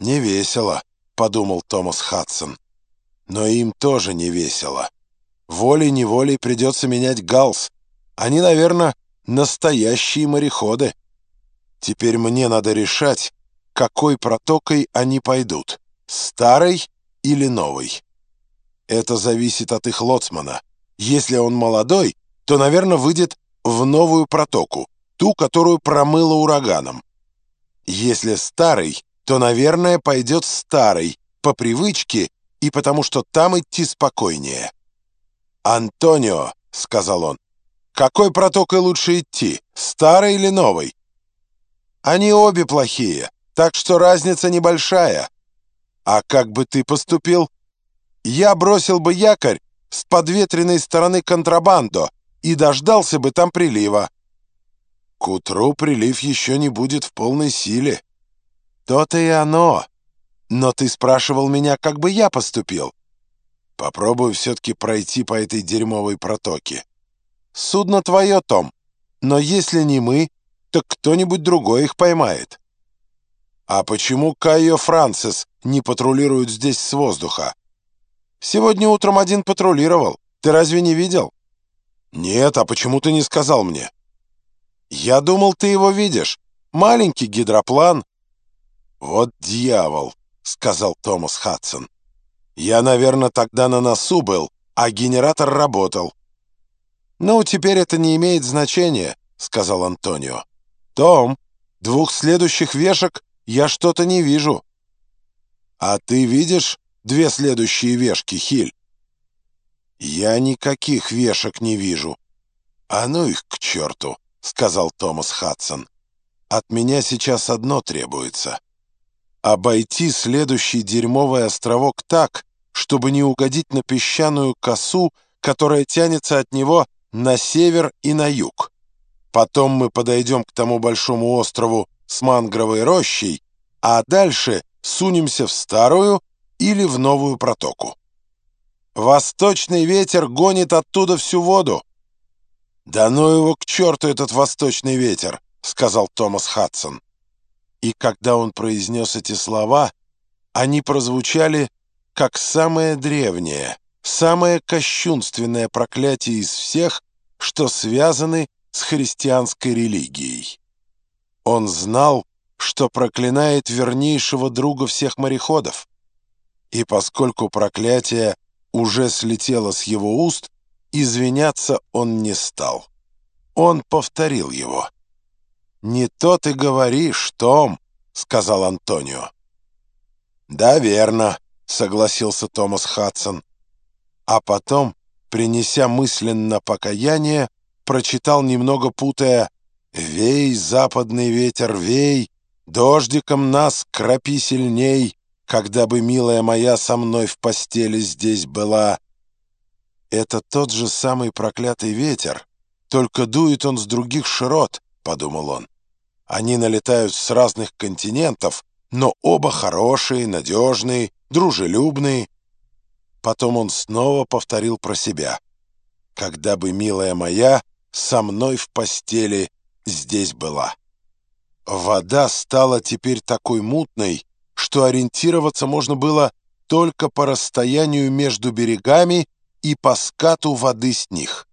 «Не весело», — подумал Томас Хадсон. «Но им тоже не весело. Волей-неволей придется менять галс. Они, наверное, настоящие мореходы. Теперь мне надо решать, какой протокой они пойдут, старой или новой. Это зависит от их лоцмана. Если он молодой, то, наверное, выйдет в новую протоку, ту, которую промыло ураганом. Если старый, то, наверное, пойдет старый, по привычке и потому что там идти спокойнее. «Антонио», — сказал он, — «какой протокой лучше идти, старый или новый?» «Они обе плохие, так что разница небольшая». «А как бы ты поступил?» «Я бросил бы якорь с подветренной стороны контрабандо и дождался бы там прилива». «К утру прилив еще не будет в полной силе». «То-то и оно. Но ты спрашивал меня, как бы я поступил». «Попробую все-таки пройти по этой дерьмовой протоке». «Судно твое, Том. Но если не мы, то кто-нибудь другой их поймает». «А почему Кайо Францис не патрулирует здесь с воздуха?» «Сегодня утром один патрулировал. Ты разве не видел?» «Нет, а почему ты не сказал мне?» «Я думал, ты его видишь. Маленький гидроплан». «Вот дьявол», — сказал Томас Хадсон. «Я, наверное, тогда на носу был, а генератор работал». «Ну, теперь это не имеет значения», — сказал Антонио. «Том, двух следующих вешек я что-то не вижу». «А ты видишь две следующие вешки, Хиль?» «Я никаких вешек не вижу». «А ну их к черту!» — сказал Томас Хадсон. «От меня сейчас одно требуется. Обойти следующий дерьмовый островок так, чтобы не угодить на песчаную косу, которая тянется от него на север и на юг. Потом мы подойдем к тому большому острову с мангровой рощей, а дальше сунемся в старую или в новую протоку. Восточный ветер гонит оттуда всю воду, «Да ну его к черту, этот восточный ветер!» — сказал Томас Хадсон. И когда он произнес эти слова, они прозвучали как самое древнее, самое кощунственное проклятие из всех, что связаны с христианской религией. Он знал, что проклинает вернейшего друга всех мореходов. И поскольку проклятие уже слетело с его уст, Извиняться он не стал. Он повторил его. «Не то ты говоришь, Том», — сказал Антонио. «Да, верно», — согласился Томас Хадсон. А потом, принеся мысленно покаяние, прочитал немного путая «Вей, западный ветер, вей, дождиком нас крапи сильней, когда бы, милая моя, со мной в постели здесь была». «Это тот же самый проклятый ветер, только дует он с других широт», — подумал он. «Они налетают с разных континентов, но оба хорошие, надежные, дружелюбные». Потом он снова повторил про себя. «Когда бы, милая моя, со мной в постели здесь была». Вода стала теперь такой мутной, что ориентироваться можно было только по расстоянию между берегами и по скату воды с них.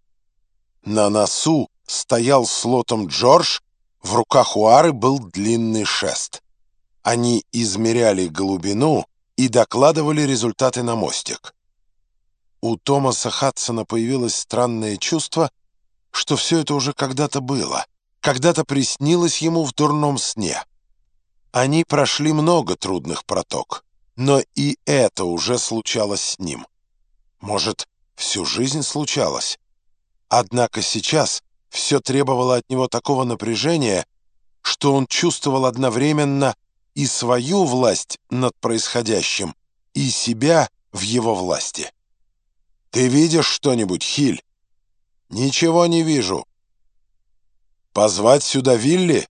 На носу стоял слотом Джордж, в руках у Ары был длинный шест. Они измеряли глубину и докладывали результаты на мостик. У Томаса Хадсона появилось странное чувство, что все это уже когда-то было, когда-то приснилось ему в дурном сне. Они прошли много трудных проток, но и это уже случалось с ним. Может, всю жизнь случалось. Однако сейчас все требовало от него такого напряжения, что он чувствовал одновременно и свою власть над происходящим, и себя в его власти. «Ты видишь что-нибудь, Хиль?» «Ничего не вижу». «Позвать сюда Вилли?»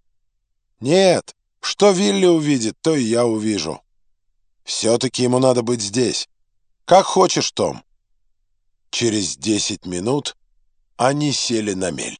«Нет, что Вилли увидит, то и я увижу». «Все-таки ему надо быть здесь. Как хочешь, Том». Через десять минут они сели на мель.